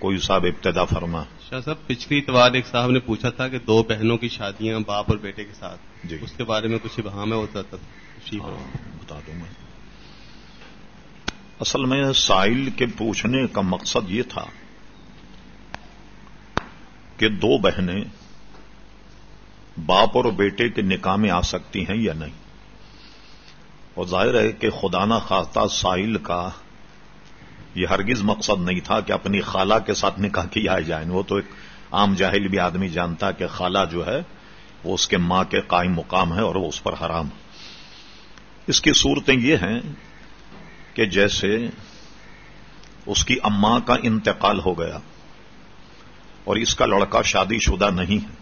کوئی صاحب ابتدا فرما شاہ صاحب پچھلی اتوار ایک صاحب نے پوچھا تھا کہ دو بہنوں کی شادیاں باپ اور بیٹے کے ساتھ جی۔ اس کے بارے میں کچھ ابہام ہے ہوتا تھا۔ بتا دوں میں اصل میں سائل کے پوچھنے کا مقصد یہ تھا کہ دو بہنیں باپ اور بیٹے کے نکاح میں آ سکتی ہیں یا نہیں اور ظاہر ہے کہ خدا نہ خواستہ سائل کا یہ ہرگز مقصد نہیں تھا کہ اپنی خالہ کے ساتھ نکاح کیا جائے۔ وہ تو ایک عام جاہل بھی آدمی جانتا کہ خالہ جو ہے، وہ اس کے ماں کے قائم مقام ہے اور وہ اس پر حرام اس کی صورتیں یہ ہیں کہ جیسے اس کی اماں کا انتقال ہو گیا اور اس کا لڑکا شادی شدہ نہیں ہے،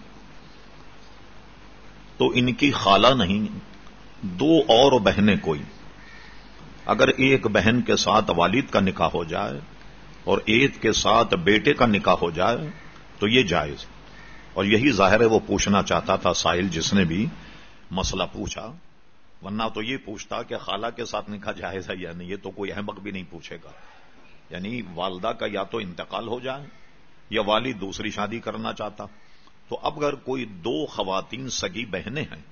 تو ان کی خالہ نہیں، دو اور بہنیں کوئی۔ اگر ایک بہن کے ساتھ والد کا نکاح ہو جائے اور ایک کے ساتھ بیٹے کا نکاح ہو جائے تو یہ جائز۔ اور یہی ظاہر ہے وہ پوچھنا چاہتا تھا سائل جس نے بھی مسئلہ پوچھا، ورنہ تو یہ پوچھتا کہ خالہ کے ساتھ نکاح جائز ہے یا نہیں، یہ تو کوئی احمق بھی نہیں پوچھے گا۔ یعنی والدہ کا یا تو انتقال ہو جائے یا والد دوسری شادی کرنا چاہتا۔ تو اب اگر کوئی دو خواتین سگی بہنیں ہیں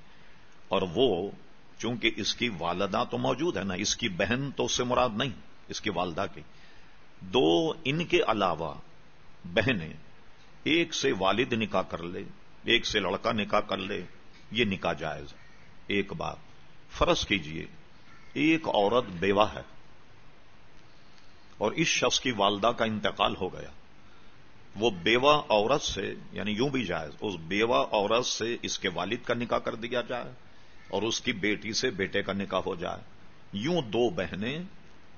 اور وہ چونکہ اس کی والدہ تو موجود ہے نا، اس کی بہن تو اس سے مراد نہیں، اس کی والدہ کی۔ دو ان کے علاوہ بہنیں، ایک سے والد نکاح کر لے، ایک سے لڑکا نکاح کر لے، یہ نکاح جائز ہے۔ ایک بات، فرض کیجیے، ایک عورت بیوہ ہے اور اس شخص کی والدہ کا انتقال ہو گیا۔ وہ بیوہ عورت سے یعنی یوں بھی جائز، اس بیوہ عورت سے اس کے والد کا نکاح کر دیا جائے۔ اور اس کی بیٹی سے بیٹے کا نکاح ہو جائے۔ یوں دو بہنیں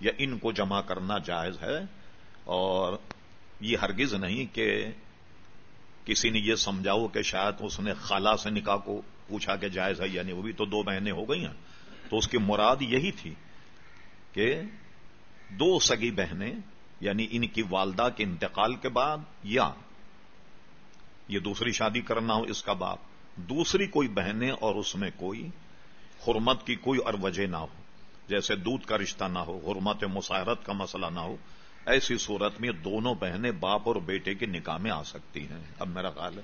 یا ان کو جمع کرنا جائز ہے، اور یہ ہرگز نہیں کہ کسی نے یہ سمجھاؤ کہ شاید اس نے خالہ سے نکاح کو پوچھا کہ جائز ہے یعنی وہ بھی تو دو بہنیں ہو گئی ہیں۔ تو اس کی مراد یہی تھی کہ دو سگی بہنیں یعنی ان کی والدہ کے انتقال کے بعد، یا یہ دوسری شادی کرنا ہو اس کا باپ۔ دوسری کوئی بہنیں اور اس میں کوئی حرمت کی کوئی اور وجہ نہ ہو۔ جیسے دودھ کا رشتہ نہ ہو، حرمت مساحرت کا مسئلہ نہ ہو، ایسی صورت میں دونوں بہنیں باپ اور بیٹے کے نکاح میں آ سکتی ہیں۔ اب میرا خیال ہے۔